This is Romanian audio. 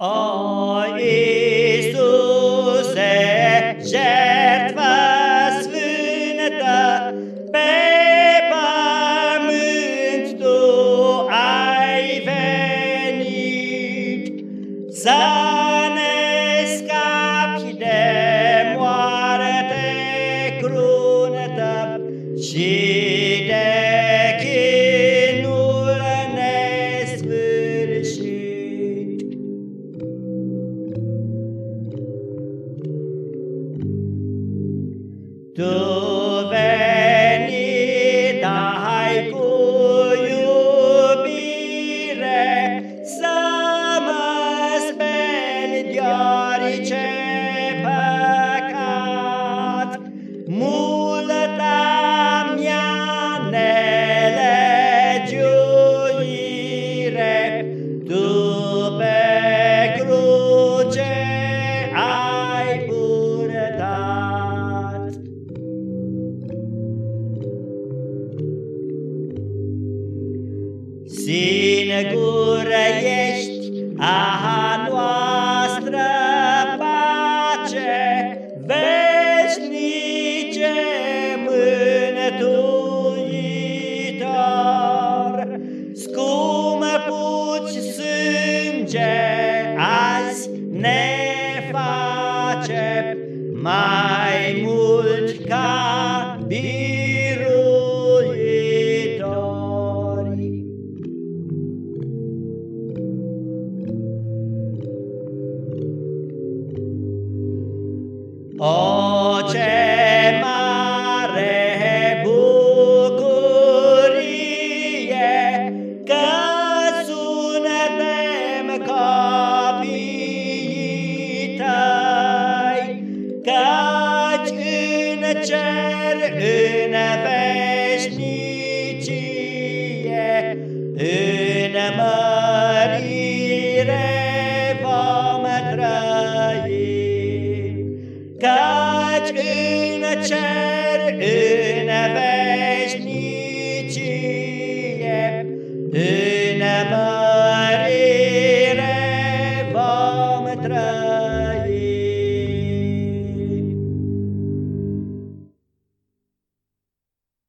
O Iisuse, jertfă sfântă, pe pământ Tu ai venit, să ne scapi de moarte cruntă și Tu venit Singură ești a noastră pace, veșnice mântuitor. Scumă puci sânge azi ne face mai mult ca O, ce mare bucurie Că suntem copiii tăi Căci în cer, în veșnicie în cer, în veci,